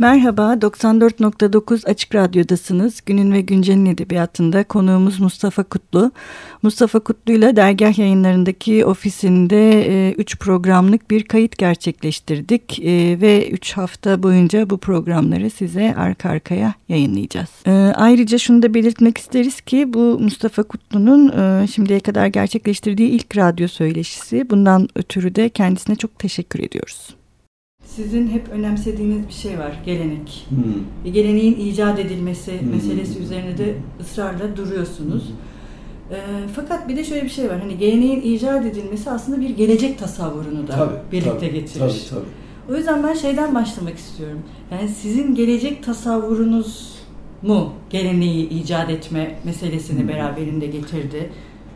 Merhaba, 94.9 Açık Radyo'dasınız. Günün ve Güncel'in edebiyatında konuğumuz Mustafa Kutlu. Mustafa Kutlu ile dergah yayınlarındaki ofisinde 3 e, programlık bir kayıt gerçekleştirdik. E, ve 3 hafta boyunca bu programları size arka arkaya yayınlayacağız. E, ayrıca şunu da belirtmek isteriz ki bu Mustafa Kutlu'nun e, şimdiye kadar gerçekleştirdiği ilk radyo söyleşisi. Bundan ötürü de kendisine çok teşekkür ediyoruz. Sizin hep önemsediğiniz bir şey var, gelenek. Hmm. Geleneğin icat edilmesi hmm. meselesi üzerine de ısrarla duruyorsunuz. Hmm. E, fakat bir de şöyle bir şey var, hani geleneğin icat edilmesi aslında bir gelecek tasavvurunu da tabii, birlikte tabii, getirir. Tabii, tabii. O yüzden ben şeyden başlamak istiyorum. Yani sizin gelecek tasavvurunuz mu geleneği icat etme meselesini hmm. beraberinde getirdi?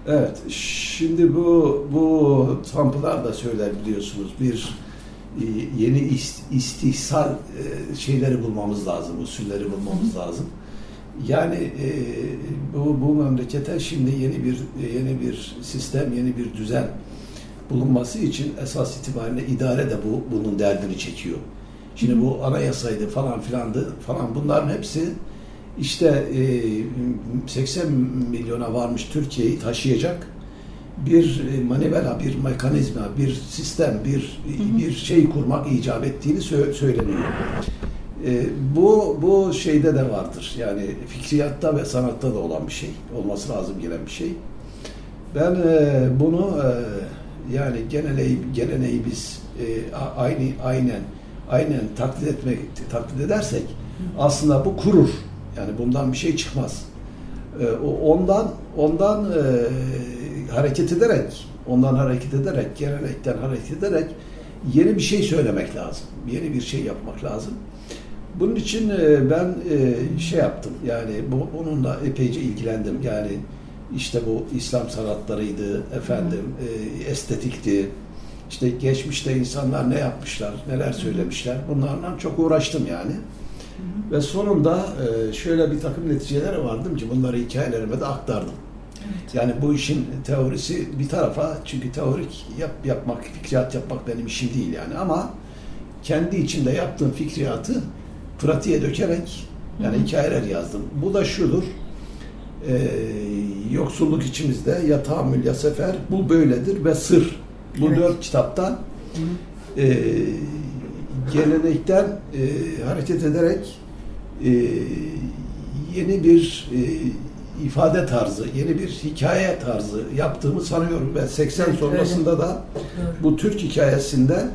Evet, şimdi bu bu Trump'lar da söyler biliyorsunuz. Bir e, yeni istihsal e, şeyleri bulmamız lazım, usulleri bulmamız lazım. Yani e, bu, bu memlekete şimdi yeni bir yeni bir sistem, yeni bir düzen bulunması için esas itibariyle idare de bu bunun derdini çekiyor. Şimdi bu anayasaydı falan filandı falan bunların hepsi işte 80 milyona varmış Türkiye'yi taşıyacak bir e, manivela, bir mekanizma, bir sistem, bir bir şey kurmak icap ettiğini söyleniyor. E, bu bu şeyde de vardır. Yani fikriyatta ve sanatta da olan bir şey. Olması lazım gelen bir şey. Ben e, bunu e, yani geleneği, geleneği biz e, aynı aynen aynen taklit etmek taklit edersek aslında bu kurur. Yani bundan bir şey çıkmaz. E, ondan ondan e, hareket ederek, ondan hareket ederek, gelenekten hareket ederek yeni bir şey söylemek lazım. Yeni bir şey yapmak lazım. Bunun için e, ben e, şey yaptım. Yani onunla epeyce ilgilendim. Yani işte bu İslam sanatlarıydı, efendim e, estetikti. İşte geçmişte insanlar ne yapmışlar, neler söylemişler. Bunlarla çok uğraştım yani. Ve sonunda şöyle bir takım neticelere vardım ki bunları hikayelerime de aktardım. Evet. Yani bu işin teorisi bir tarafa çünkü teorik yap, yapmak, fikriyat yapmak benim işim değil yani ama kendi içinde yaptığım fikriyatı pratiğe dökerek yani Hı-hı. hikayeler yazdım. Bu da şudur. E, yoksulluk içimizde ya tahammül ya sefer bu böyledir ve sır. Bu evet. dört kitapta e, gelenekten e, hareket ederek e, yeni bir e, ifade tarzı, yeni bir hikaye tarzı yaptığımı sanıyorum ben. 80 evet, sonrasında öyle. da bu Türk hikayesinde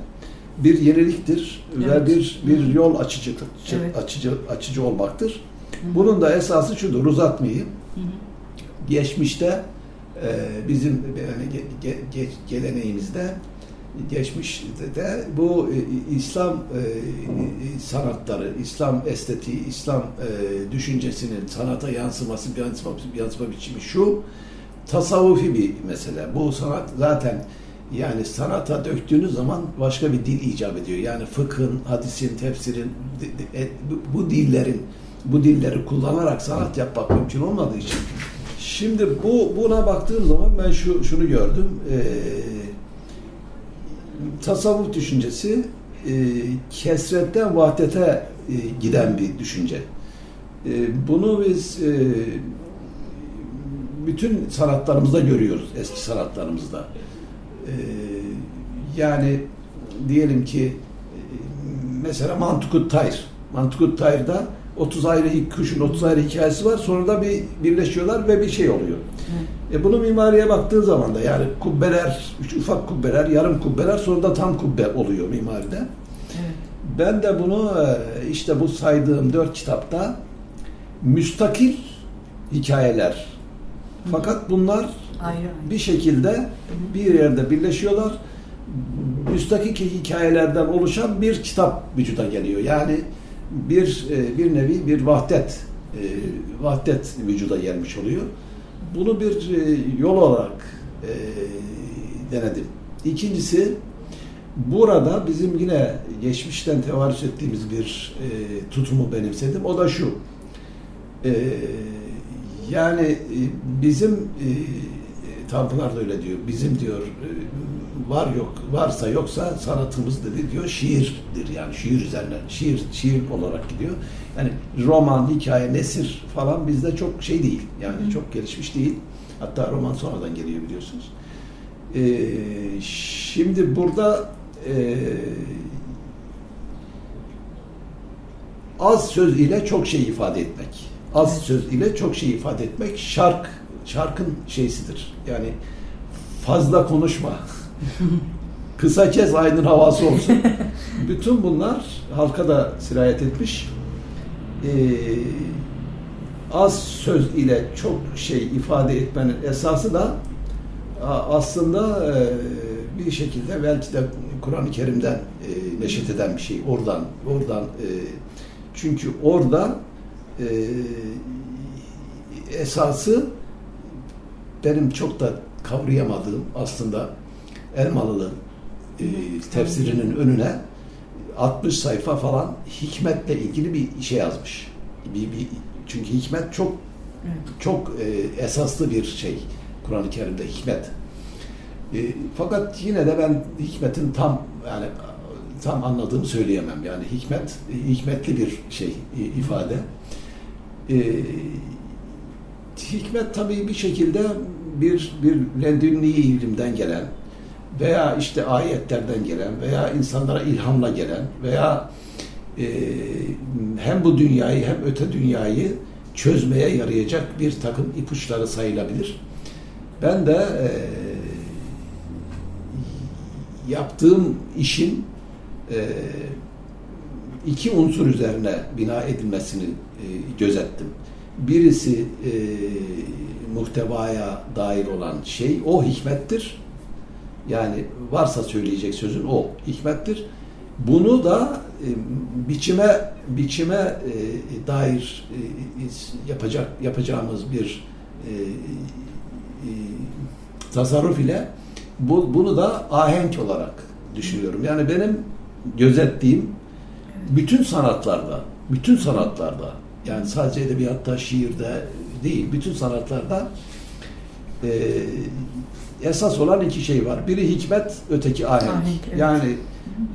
bir yeniliktir evet. ve bir bir yol açıcı evet. açıcı açıcı olmaktır. Hı. Bunun da esası şudur, uzatmayayım. Hı. Geçmişte e, bizim yani ge, ge, ge, geleneğimizde geçmişte de bu e, İslam e, sanatları, İslam estetiği, İslam e, düşüncesinin sanata yansıması, yansıma, yansıma biçimi şu tasavvufi bir mesele. Bu sanat zaten yani sanata döktüğünüz zaman başka bir dil icap ediyor. Yani fıkhın, hadisin, tefsirin, bu dillerin, bu dilleri kullanarak sanat yapmak mümkün olmadığı için. Şimdi bu buna baktığım zaman ben şu şunu gördüm. Ee, tasavvuf düşüncesi e, kesretten vahdete e, giden bir düşünce. E, bunu biz e, bütün sanatlarımızda görüyoruz, eski sanatlarımızda. E, yani diyelim ki e, mesela Mantukut Tayr. Mantukut Tayr'da 30 ayrı kuşun 30 ayrı hikayesi var. Sonra da bir birleşiyorlar ve bir şey oluyor. E bunu mimariye baktığın zaman da yani kubbeler, üç ufak kubbeler, yarım kubbeler sonra da tam kubbe oluyor mimaride. Evet. Ben de bunu e, işte bu saydığım dört kitapta müstakil hikayeler. Fakat bunlar ayrı. bir şekilde bir yerde birleşiyorlar. Müstakil hikayelerden oluşan bir kitap vücuda geliyor. Yani bir e, bir nevi bir vahdet e, vahdet vücuda gelmiş oluyor. Bunu bir e, yol olarak denedim. İkincisi burada bizim yine geçmişten tevarüs ettiğimiz bir tutumu benimsedim. O da şu. yani bizim Tanpınar da öyle diyor. Bizim diyor e, var yok varsa yoksa sanatımız dedi diyor şiirdir yani şiir üzerine şiir şiir olarak gidiyor. Yani roman, hikaye, nesir falan bizde çok şey değil. Yani Hı. çok gelişmiş değil. Hatta roman sonradan geliyor biliyorsunuz. Ee, şimdi burada e, az söz ile çok şey ifade etmek. Az söz ile çok şey ifade etmek şark şarkın şeysidir. Yani fazla konuşma. Kısa kes aydın havası olsun. Bütün bunlar halka da sirayet etmiş. Ee, az söz ile çok şey ifade etmenin esası da aslında e, bir şekilde belki de Kur'an-ı Kerim'den e, neşet eden bir şey. Oradan, oradan e, çünkü orada esası benim çok da kavrayamadığım aslında Elmalı'nın e, tefsirinin önüne 60 sayfa falan hikmetle ilgili bir şey yazmış. Bir, bir çünkü hikmet çok çok e, esaslı bir şey Kur'an-ı Kerim'de hikmet. E, fakat yine de ben hikmetin tam yani tam anladığımı söyleyemem. Yani hikmet hikmetli bir şey ifade. E, hikmet tabii bir şekilde bir bir ledünni ilimden gelen veya işte ayetlerden gelen veya insanlara ilhamla gelen veya e, hem bu dünyayı hem öte dünyayı çözmeye yarayacak bir takım ipuçları sayılabilir. Ben de e, yaptığım işin e, iki unsur üzerine bina edilmesini e, gözettim. Birisi e, muhtevaya dair olan şey o hikmettir. Yani varsa söyleyecek sözün o hikmettir. Bunu da e, biçime biçime e, dair e, yapacak yapacağımız bir e, e, tasarruf ile bu, bunu da ahenk olarak düşünüyorum. Yani benim gözettiğim bütün sanatlarda, bütün sanatlarda yani sadece edebiyatta, şiirde değil, bütün sanatlarda e, esas olan iki şey var. Biri hikmet, öteki ahenk. ahenk evet. Yani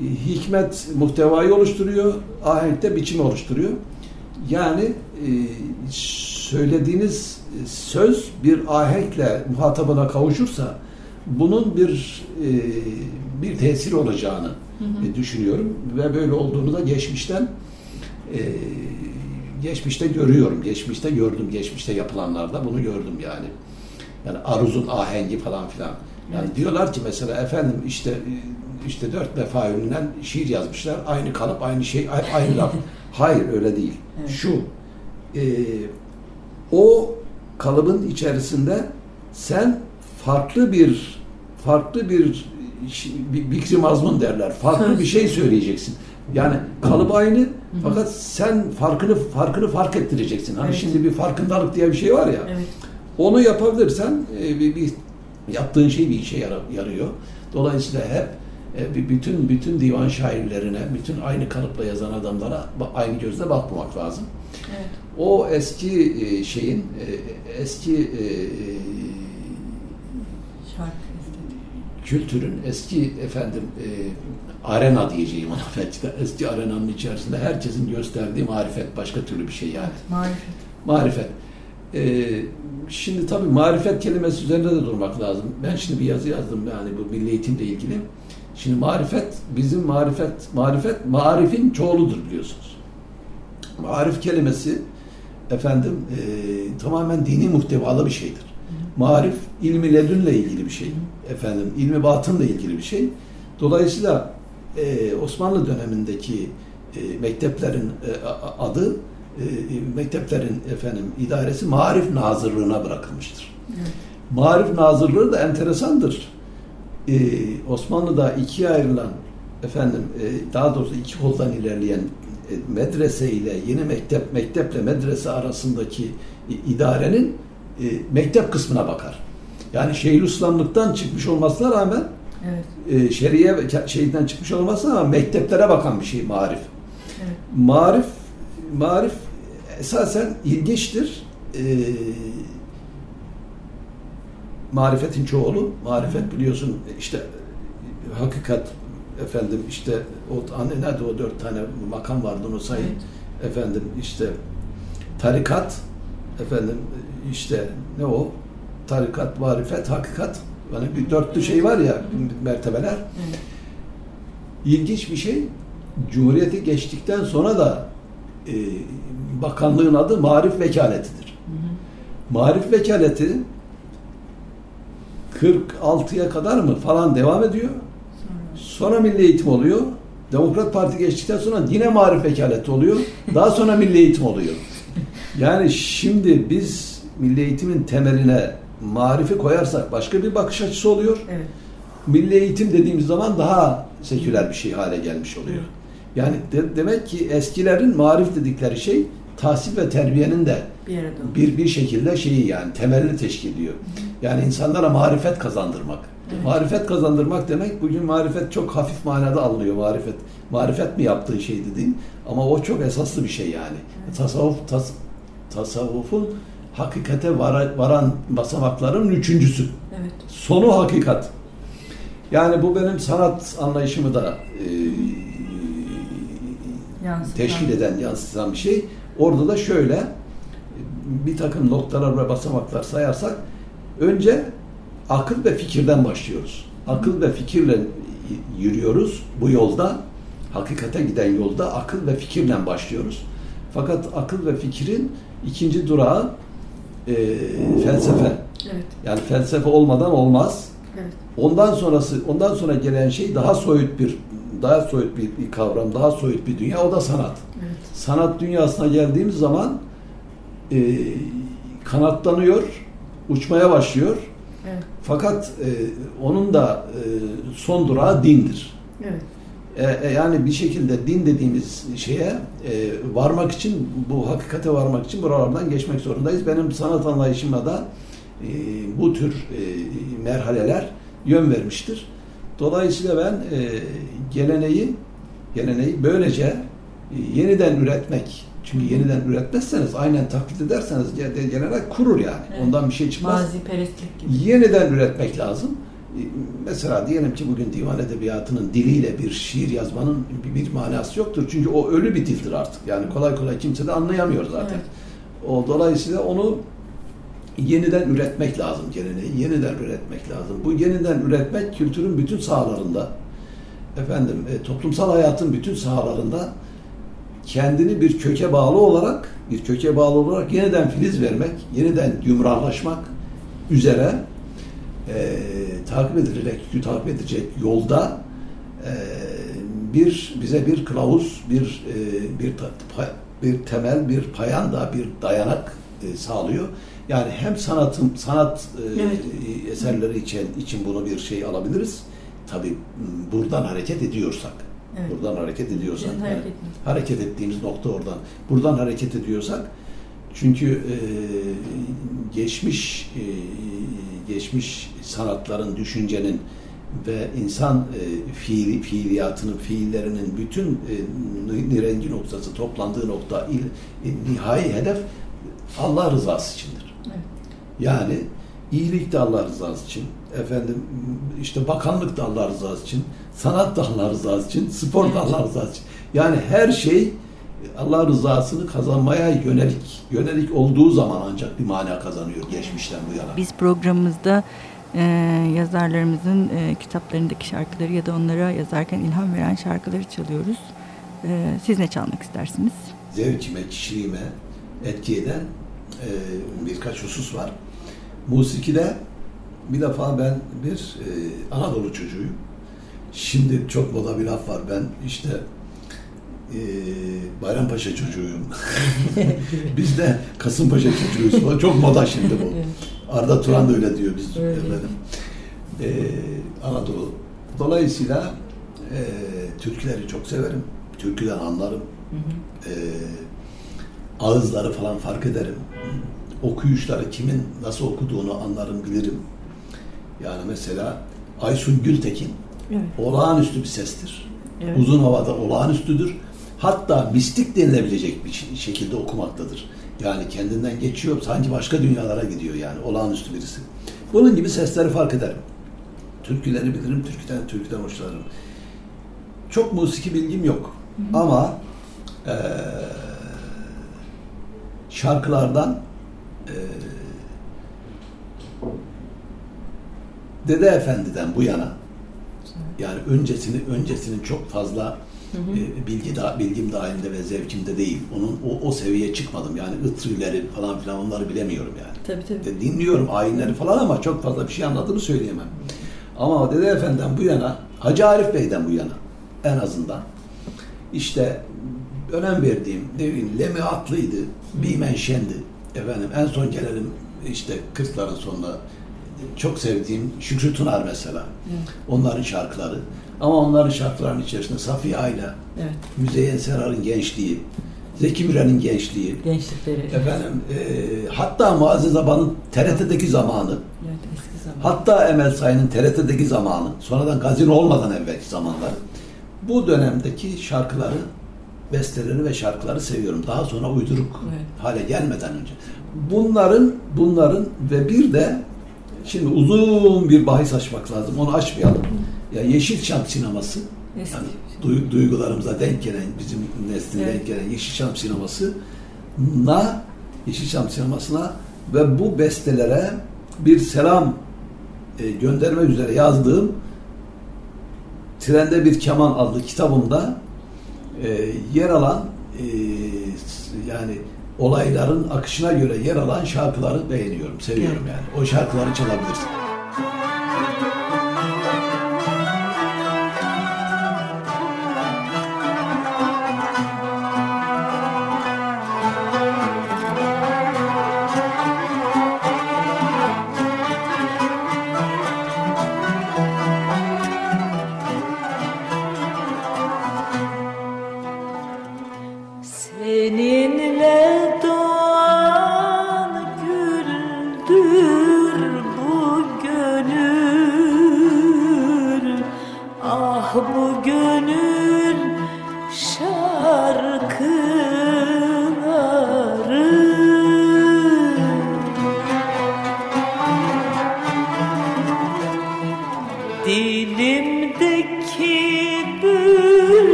e, hikmet muhtevayı oluşturuyor, ahenk de biçimi oluşturuyor. Yani e, söylediğiniz söz bir ahenkle muhatabına kavuşursa bunun bir e, bir tesir olacağını hı hı. düşünüyorum ve böyle olduğunu da geçmişten e, geçmişte görüyorum. Geçmişte gördüm. Geçmişte yapılanlarda bunu gördüm yani. Yani aruzun ahengi falan filan. Yani evet. diyorlar ki mesela efendim işte işte dört mefaülünden şiir yazmışlar. Aynı kalıp, aynı şey, aynı laf. Hayır öyle değil. Evet. Şu e, o kalıbın içerisinde sen farklı bir farklı bir bikri mazmun derler. Farklı bir şey söyleyeceksin. Yani kalıp aynı fakat sen farkını farkını fark ettireceksin. Hani evet. şimdi bir farkındalık diye bir şey var ya. Evet. Onu yapabilirsen e, bir, bir yaptığın şey bir işe yarıyor. Dolayısıyla hep e, bütün bütün divan şairlerine, bütün aynı kalıpla yazan adamlara aynı gözle bakmamak lazım. Evet. O eski e, şeyin eski kültürün eski efendim arena diyeceğim ona belki de eski arenanın içerisinde herkesin gösterdiği marifet başka türlü bir şey yani. Marifet. Marifet. Ee, şimdi tabii marifet kelimesi üzerinde de durmak lazım. Ben şimdi bir yazı yazdım yani bu milli eğitimle ilgili. Şimdi marifet, bizim marifet, marifet, marifin çoğuludur biliyorsunuz. Marif kelimesi efendim e, tamamen dini muhtevalı bir şeydir. Marif ilmi ledünle ilgili bir şey. Efendim ilmi batınla ilgili bir şey. Dolayısıyla e, Osmanlı dönemindeki e, mekteplerin e, adı e, mekteplerin efendim idaresi Marif Nazırlığına bırakılmıştır. Evet. Marif Nazırlığı da enteresandır. E, Osmanlı'da ikiye ayrılan efendim e, daha doğrusu iki koldan ilerleyen e, medrese ile yeni mektep mekteple medrese arasındaki e, idarenin e, mektep kısmına bakar. Yani Şeyhülislamlıktan çıkmış olmasına rağmen Evet. E, şeriye şeyden çıkmış olmasına ama mekteplere bakan bir şey marif. Evet. Marif marif esasen ilginçtir. E, marifetin çoğulu. Marifet biliyorsun işte hakikat efendim işte o anne nerede o dört tane makam vardı onu sayın. Evet. Efendim işte tarikat efendim işte ne o? Tarikat, marifet, hakikat. Yani bir dörtlü şey var ya mertebeler. Evet. İlginç bir şey. Cumhuriyeti geçtikten sonra da e, bakanlığın adı Marif Vekaletidir. Hı hı. Marif Vekaleti 46'ya kadar mı falan devam ediyor. Sonra Milli Eğitim oluyor. Demokrat Parti geçtikten sonra yine Marif Vekaleti oluyor. Daha sonra Milli Eğitim oluyor. Yani şimdi biz Milli Eğitimin temeline marifi koyarsak başka bir bakış açısı oluyor. Evet. Milli Eğitim dediğimiz zaman daha seküler bir şey hale gelmiş oluyor. Yani de, demek ki eskilerin marif dedikleri şey tahsil ve terbiyenin de bir, bir, bir şekilde şeyi yani temelini teşkil ediyor. Yani insanlara marifet kazandırmak. Evet. Marifet kazandırmak demek bugün marifet çok hafif manada alınıyor marifet. Marifet mi yaptığı şey dediğin ama o çok esaslı bir şey yani. Evet. Tasavvuf tas, tasavvufun hakikate varan, varan basamakların üçüncüsü. Evet. Sonu hakikat. Yani bu benim sanat anlayışımı da e, teşkil eden, yansıtan bir şey. Orada da şöyle bir takım noktalar ve basamaklar sayarsak önce akıl ve fikirden başlıyoruz. Akıl ve fikirle yürüyoruz bu yolda. Hakikate giden yolda akıl ve fikirle başlıyoruz. Fakat akıl ve fikrin ikinci durağı e, felsefe. Evet. Yani felsefe olmadan olmaz. Evet. Ondan sonrası, ondan sonra gelen şey daha soyut bir, daha soyut bir, bir kavram, daha soyut bir dünya. O da sanat. Evet. Sanat dünyasına geldiğimiz zaman e, kanatlanıyor, uçmaya başlıyor. Evet. Fakat e, onun da e, son durağı dindir. Evet. E, e, yani bir şekilde din dediğimiz şeye e, varmak için, bu hakikate varmak için buralardan geçmek zorundayız. Benim sanat anlayışıma da e, bu tür e, merhaleler yön vermiştir. Dolayısıyla ben e, geleneği geleneği böylece e, yeniden üretmek çünkü yeniden üretmezseniz aynen taklit ederseniz gelenek kurur yani. Evet. Ondan bir şey çıkmaz. Mazi perestlik gibi. Yeniden üretmek lazım. E, mesela diyelim ki bugün divan edebiyatının diliyle bir şiir yazmanın bir, bir manası yoktur. Çünkü o ölü bir dildir artık. Yani kolay kolay kimse de anlayamıyor zaten. Evet. O dolayısıyla onu yeniden üretmek lazım geleneği. Yeniden üretmek lazım. Bu yeniden üretmek kültürün bütün sahalarında efendim e, toplumsal hayatın bütün sahalarında kendini bir köke bağlı olarak bir köke bağlı olarak yeniden filiz vermek, yeniden yumrallaşmak üzere e, takip edilecek, takip edecek yolda e, bir bize bir kılavuz, bir e, bir bir temel, bir payanda, bir dayanak e, sağlıyor. Yani hem sanatım sanat e, evet. eserleri için için bunu bir şey alabiliriz. Tabi buradan hareket ediyorsak. Evet. Buradan hareket ediyorsak. Yani, hareket, hareket ettiğimiz nokta oradan. Buradan hareket ediyorsak çünkü e, geçmiş e, geçmiş sanatların, düşüncenin ve insan e, fiili, fiiliyatının, fiillerinin bütün e, rengi noktası, toplandığı nokta, il, e, nihai hedef Allah rızası içindir. Evet. Yani iyilik de Allah rızası için, efendim işte bakanlık da Allah rızası için, sanat da Allah rızası için, spor da Allah rızası için. Yani her şey Allah rızasını kazanmaya yönelik yönelik olduğu zaman ancak bir mana kazanıyor geçmişten bu yana. Biz programımızda e, yazarlarımızın e, kitaplarındaki şarkıları ya da onlara yazarken ilham veren şarkıları çalıyoruz. E, siz ne çalmak istersiniz? Zevkime, kişiliğime etki eden e, birkaç husus var. Musikide bir defa ben bir e, Anadolu çocuğuyum. Şimdi çok moda bir laf var. Ben işte e, Bayrampaşa çocuğuyum. biz de Kasımpaşa çocuğuyuz. Çok moda şimdi bu. Arda Turan da öyle diyor biz öyle. efendim. E, Anadolu. Dolayısıyla e, türküleri çok severim. Türküden anlarım. Hı hı. E, ağızları falan fark ederim. Okuyuşları kimin nasıl okuduğunu anlarım, bilirim. Yani mesela Aysun Gültekin evet. olağanüstü bir sestir. Evet. Uzun havada olağanüstüdür. Hatta mistik denilebilecek bir şekilde okumaktadır. Yani kendinden geçiyor, sanki başka dünyalara gidiyor yani olağanüstü birisi. Bunun gibi sesleri fark ederim. Türküleri bilirim, türküden, türküden hoşlanırım. Çok musiki bilgim yok. Hı hı. Ama e, şarkılardan e, Dede Efendi'den bu yana yani öncesini öncesinin çok fazla hı hı. E, bilgi da bilgim dahilinde ve zevkimde değil. Onun o, o seviyeye çıkmadım. Yani ıtrileri falan filan onları bilemiyorum yani. Tabii tabii. Dinliyorum ayinleri falan ama çok fazla bir şey anladığımı söyleyemem. Ama Dede Efendi'den bu yana, Hacı Arif Bey'den bu yana en azından işte önem verdiğim ne bileyim Lemi Atlı'ydı, Bimen Şen'di. Efendim en son gelelim işte 40'ların sonunda çok sevdiğim Şükrü Tunar mesela. Evet. Onların şarkıları. Ama onların şarkılarının içerisinde Safiye Ayla, evet. Müzeyyen Serar'ın gençliği, Zeki Müren'in gençliği. Gençlikleri. Efendim, e, hatta Muazzez Aba'nın TRT'deki zamanı. Evet, eski zaman. Hatta Emel Sayın'ın TRT'deki zamanı. Sonradan gazino olmadan evvelki zamanlar. Bu dönemdeki şarkıları, besteleri ve şarkıları seviyorum. Daha sonra uyduruk evet. hale gelmeden önce. Bunların, bunların ve bir de Şimdi uzun bir bahis açmak lazım. Onu açmayalım. Ya Yeşilçam sineması Eski. yani du duygularımıza denk gelen, bizim nesline evet. denk gelen Yeşilçam sineması na Yeşilçam sinemasına ve bu bestelere bir selam e, göndermek üzere yazdığım Trende Bir Keman adlı kitabımda e, yer alan e, yani olayların akışına göre yer alan şarkıları beğeniyorum, seviyorum yani. O şarkıları çalabilirsin. Ele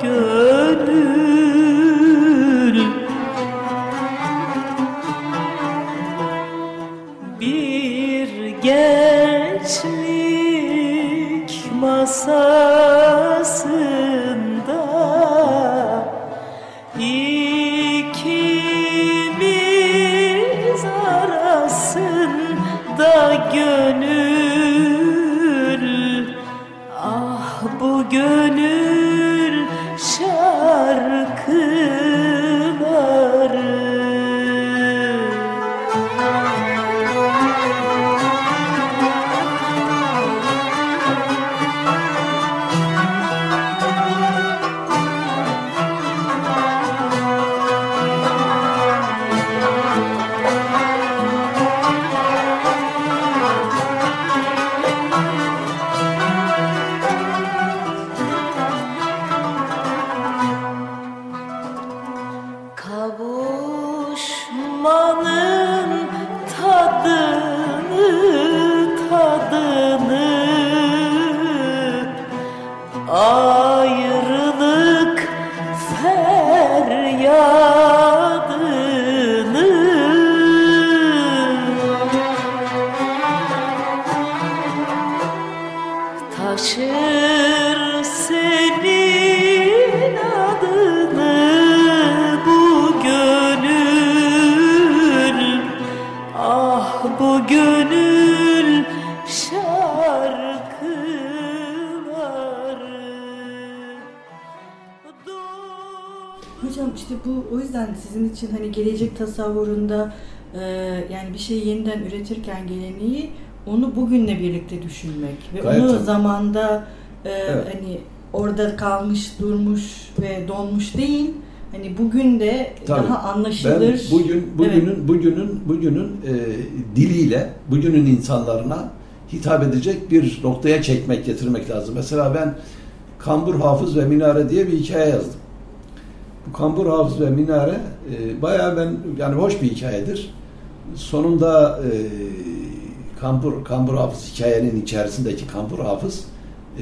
Good. İçin hani gelecek tasavvurunda e, yani bir şeyi yeniden üretirken geleneği onu bugünle birlikte düşünmek ve Gayet onu tabii. zamanda e, evet. hani orada kalmış, durmuş ve donmuş değil hani bugün de Tabii. daha anlaşılır. Ben bugün bugünün bugünün bugünün e, diliyle bugünün insanlarına hitap edecek bir noktaya çekmek, getirmek lazım. Mesela ben Kambur Hafız ve Minare diye bir hikaye yazdım. Bu Kambur Hafız ve Minare e, bayağı ben yani hoş bir hikayedir. Sonunda e, Kambur Kambur Hafız hikayenin içerisindeki Kambur Hafız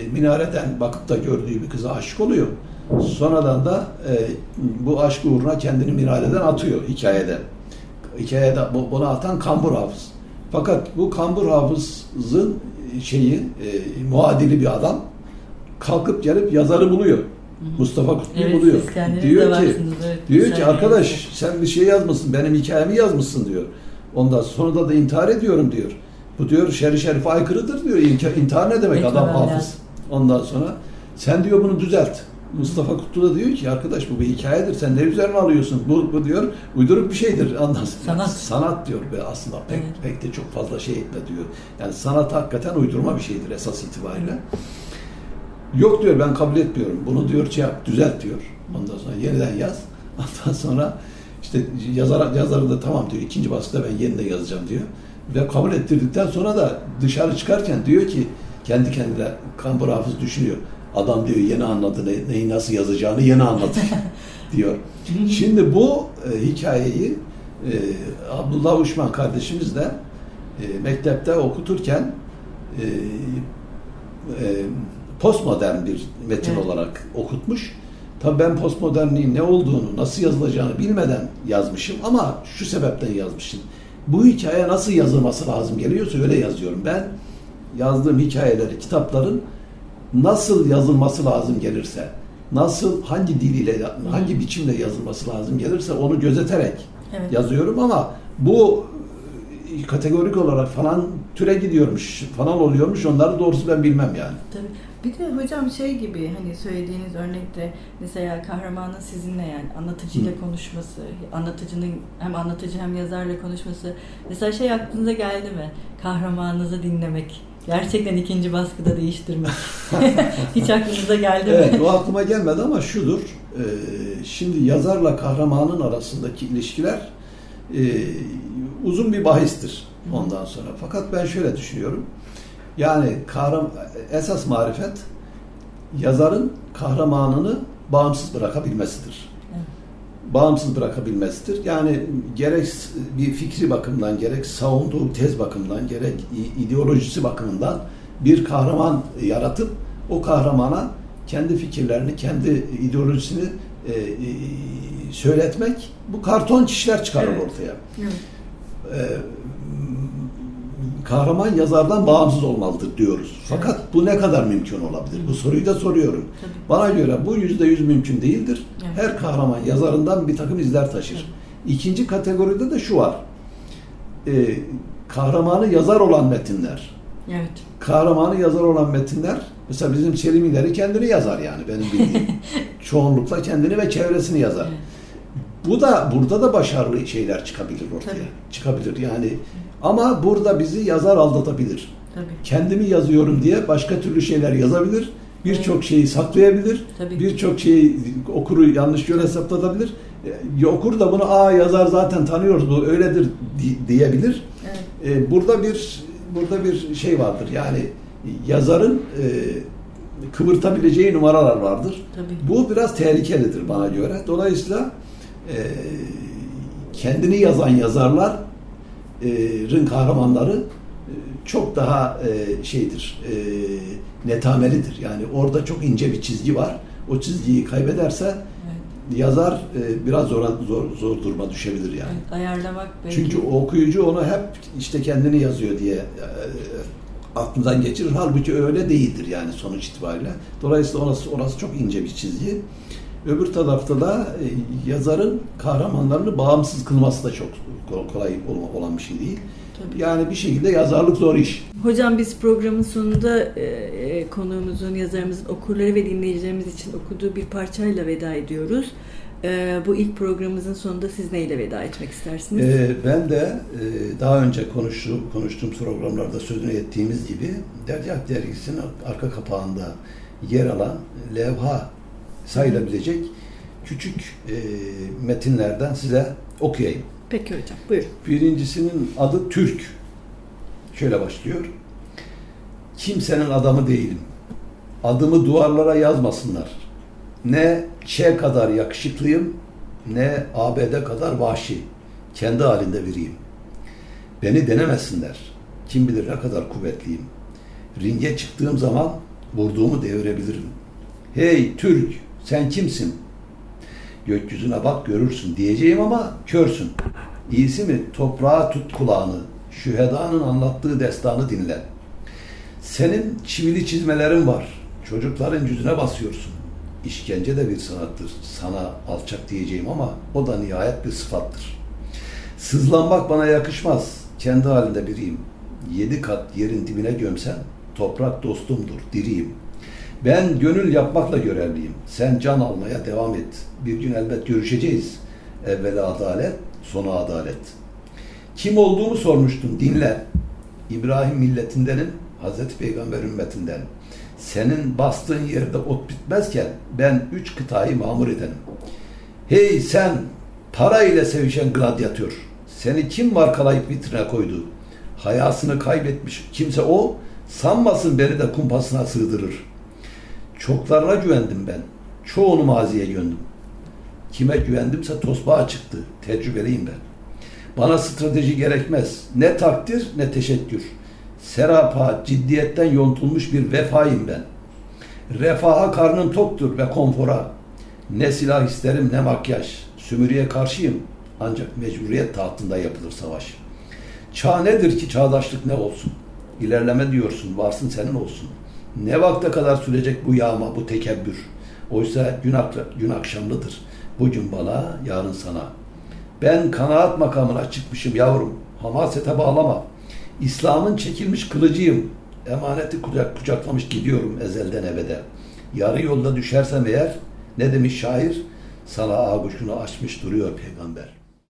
e, minareden bakıp da gördüğü bir kıza aşık oluyor. Sonradan da e, bu aşk uğruna kendini minareden atıyor hikayede. Hikayede bu- bunu atan Kambur Hafız. Fakat bu Kambur Hafız'ın şeyi e, muadili bir adam kalkıp gelip yazarı buluyor. Mustafa Kutlu'yu Evet, buluyor. Diyor ki evet, diyor ki arkadaş sen bir şey yazmışsın, benim hikayemi yazmışsın diyor. Ondan sonra da, da intihar ediyorum diyor. Bu diyor şer şerife aykırıdır diyor. İntihar ne demek adam hafız. Ondan sonra sen diyor bunu düzelt. Mustafa Kutlu da diyor ki arkadaş bu bir hikayedir. Sen ne üzerine alıyorsun? Bu, bu diyor uyduruk bir şeydir. Sonra Sanat. sanat diyor ve aslında pek Evet. pek de çok fazla şey etme diyor. Yani sanat hakikaten uydurma bir şeydir esas itibariyle. Yok diyor ben kabul etmiyorum. Bunu diyor şey yap, düzelt diyor. Ondan sonra yeniden yaz. Ondan sonra işte yazar, yazarı da tamam diyor. ikinci baskıda ben yeniden yazacağım diyor. Ve kabul ettirdikten sonra da dışarı çıkarken diyor ki kendi kendine Kambur Hafız düşünüyor. Adam diyor yeni anladı ne- neyi nasıl yazacağını yeni anladı diyor. Şimdi bu e, hikayeyi e, Abdullah Uşman kardeşimiz de e, mektepte okuturken e, e, postmodern bir metin Evet. olarak okutmuş. Tabii ben postmodernliğin ne olduğunu, nasıl yazılacağını bilmeden yazmışım ama şu sebepten yazmışım. Bu hikaye nasıl yazılması lazım geliyorsa öyle yazıyorum. Ben yazdığım hikayeleri, kitapların nasıl yazılması lazım gelirse, nasıl, hangi diliyle, hangi biçimde yazılması lazım gelirse onu gözeterek Evet. yazıyorum ama bu e, kategorik olarak falan türe gidiyormuş, falan oluyormuş. Onları doğrusu ben bilmem yani. Tabii. Bir de hocam şey gibi hani söylediğiniz örnekte mesela kahramanın sizinle yani anlatıcıyla konuşması, anlatıcının hem anlatıcı hem yazarla konuşması. Mesela şey aklınıza geldi mi? Kahramanınızı dinlemek. Gerçekten ikinci baskıda değiştirmek. Hiç aklınıza geldi Evet, mi? o aklıma gelmedi ama şudur. e, şimdi yazarla kahramanın arasındaki ilişkiler e, uzun bir bahistir ondan sonra. Fakat ben şöyle düşünüyorum. Yani kahram esas marifet yazarın kahramanını bağımsız bırakabilmesidir. Evet. Bağımsız bırakabilmesidir. Yani gerek bir fikri bakımdan, gerek savunduğu tez bakımından, gerek ideolojisi bakımından bir kahraman yaratıp o kahramana kendi fikirlerini, kendi ideolojisini e, e, söyletmek bu karton kişiler çıkarır Evet. ortaya. Evet. E, kahraman yazardan bağımsız olmalıdır diyoruz. Fakat bu ne kadar mümkün olabilir? Bu soruyu da soruyorum. Tabii. Bana göre bu yüzde yüz mümkün değildir. Evet. Her kahraman yazarından bir takım izler taşır. İkinci kategoride de şu var. Ee, kahramanı yazar olan metinler. Evet. Kahramanı yazar olan metinler, mesela bizim Selim İleri kendini yazar yani benim bildiğim. Çoğunlukla kendini ve çevresini yazar. Evet. Bu da burada da başarılı şeyler çıkabilir ortaya. Tabii. Çıkabilir yani. Ama burada bizi yazar aldatabilir. Tabii. Kendimi yazıyorum diye başka türlü şeyler yazabilir. Birçok Evet. şeyi saklayabilir. Birçok şeyi okuru yanlış yöne saptatabilir. E, Okur da bunu aa yazar zaten tanıyoruz bu öyledir di- diyebilir. Evet. E, burada bir burada bir şey vardır. Yani yazarın e, kıvırtabileceği numaralar vardır. Tabii. Bu biraz tehlikelidir bana göre. Dolayısıyla e, kendini yazan yazarların kahramanları e, çok daha e, şeydir, e, netamelidir. Yani orada çok ince bir çizgi var. O çizgiyi kaybederse Evet. yazar e, biraz zor, zor, zor duruma düşebilir yani. Evet, ayarlamak belki. Çünkü okuyucu onu hep işte kendini yazıyor diye e, aklından geçirir. Halbuki öyle değildir yani sonuç itibariyle. Dolayısıyla orası, orası çok ince bir çizgi. Öbür tarafta da e, yazarın kahramanlarını bağımsız kılması da çok kol- kolay ol- olan bir şey değil. Tabii. Yani bir şekilde yazarlık zor iş. Hocam biz programın sonunda e, e, konuğumuzun, yazarımızın okurları ve dinleyicilerimiz için okuduğu bir parçayla veda ediyoruz. E, bu ilk programımızın sonunda siz neyle veda etmek istersiniz? Ben de e, daha önce konuştuğum, konuştuğum programlarda sözünü ettiğimiz gibi Derya Dergisi'nin arka kapağında yer alan levha sayılabilecek küçük e, metinlerden size okuyayım. Peki hocam, buyurun. Birincisinin adı Türk. Şöyle başlıyor. Kimsenin adamı değilim. Adımı duvarlara yazmasınlar. Ne Ç kadar yakışıklıyım, ne ABD kadar vahşi. Kendi halinde biriyim. Beni denemesinler. Kim bilir ne kadar kuvvetliyim. Ringe çıktığım zaman vurduğumu devirebilirim. Hey Türk, sen kimsin? Gökyüzüne bak görürsün diyeceğim ama körsün. İyisi mi toprağa tut kulağını, şühedanın anlattığı destanı dinle. Senin çivili çizmelerin var, çocukların yüzüne basıyorsun. İşkence de bir sanattır. Sana alçak diyeceğim ama o da nihayet bir sıfattır. Sızlanmak bana yakışmaz. Kendi halinde biriyim. Yedi kat yerin dibine gömsen toprak dostumdur, diriyim. Ben gönül yapmakla görevliyim. Sen can almaya devam et. Bir gün elbet görüşeceğiz. Evvela adalet, sonu adalet. Kim olduğumu sormuştun, dinle. İbrahim milletindenim, Hazreti Peygamber ümmetinden. Senin bastığın yerde ot bitmezken ben üç kıtayı mamur edenim. Hey sen, para ile sevişen gladyatör. Seni kim markalayıp vitrine koydu? Hayasını kaybetmiş kimse o, sanmasın beni de kumpasına sığdırır. Çoklarına güvendim ben. Çoğunu maziye göndüm. Kime güvendimse tosbağa çıktı. Tecrübeliyim ben. Bana strateji gerekmez. Ne takdir ne teşekkür. Serapa, ciddiyetten yontulmuş bir vefayım ben. Refaha karnım toktur ve konfora. Ne silah isterim ne makyaj. Sümürüye karşıyım. Ancak mecburiyet tahtında yapılır savaş. Çağ nedir ki çağdaşlık ne olsun? İlerleme diyorsun, varsın senin olsun. Ne vakte kadar sürecek bu yağma, bu tekebbür? Oysa gün, gün akşamlıdır. Bugün bana, yarın sana. Ben kanaat makamına çıkmışım yavrum. Hamasete bağlama. İslam'ın çekilmiş kılıcıyım. Emaneti kucak, kucaklamış gidiyorum ezelden ebede. Yarı yolda düşersem eğer, ne demiş şair? Sana ağuşunu açmış duruyor peygamber.